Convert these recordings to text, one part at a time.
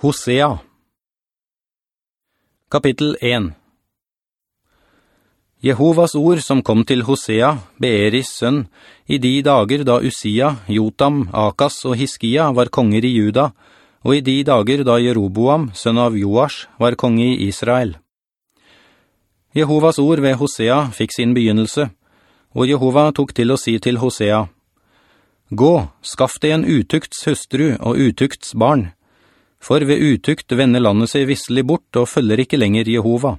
Hosea Kapittel 1 Jehovas ord som kom til Hosea, Beeris sønn, i de dager da Usia, Jotam, Akas og Hiskia var konger i Juda, og i de dager da Jeroboam, sønn av Joash, var konge i Israel. Jehovas ord ved Hosea fikk sin begynnelse, og Jehova tok til å si til Hosea, «Gå, skaff deg en utukts hustru og utukts barn, for ved utukt vender landet seg visselig bort og følger ikke lenger Jehova.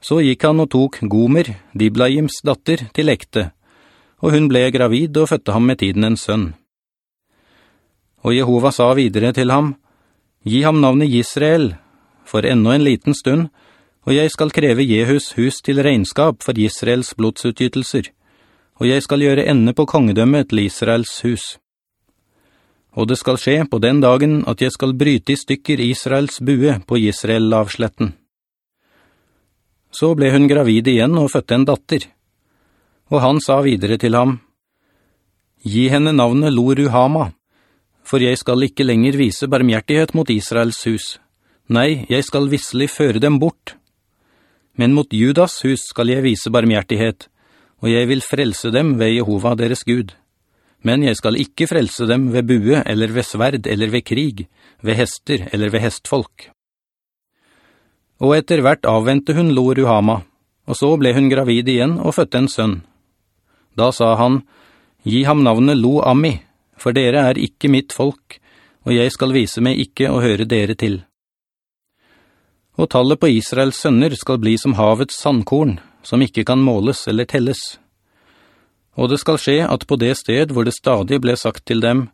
Så gikk han og tok Gomer, Diblaims datter, til ekte, og hun ble gravid og fødte ham med tiden en sønn. Og Jehova sa videre til ham, «Gi ham navnet Israel, for enda en liten stund, og jeg skal kreve Jehus hus til regnskap for Israels blodsutgytelser, og jeg skal gjøre ende på kongedømmet til Israels hus.» Og det skal skje på den dagen at jeg skal bryte i stykker Israels bue på Israel-lavsletten. Så ble hun gravid igjen og fødte en datter. Og han sa videre til ham, «Gi henne navnet Lo-Ruhama, for jeg skal ikke lenger vise barmhjertighet mot Israels hus. Nei, jeg skal visselig føre dem bort. Men mot Judas hus skal jeg vise barmhjertighet, og jeg vil frelse dem ved Jehova deres Gud.» Men jeg skal ikke frelse dem ved bue, eller ved sverd, eller ved krig, ved hester, eller ved hestfolk. Og etter hvert avvente hun Lo Ruhama, og så ble hun gravid igjen og fødte en sønn. Da sa han, «Gi ham navnet Lo Ami, for dere er ikke mitt folk, og jeg skal vise meg ikke å høre dere til.» Og tallet på Israels sønner skal bli som havets sandkorn, som ikke kan måles eller telles. Og det skal skje at på det sted hvor det stadig ble sagt til dem,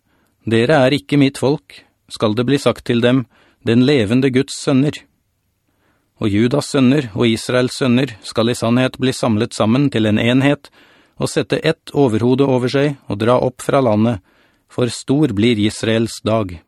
«Dere er ikke mitt folk», skal det bli sagt til dem, «Den levende Guds sønner». Og Judas sønner og Israels sønner skal i sannhet bli samlet sammen til en enhet, og sette ett overhode over seg og dra opp fra landet, for stor blir Israels dag.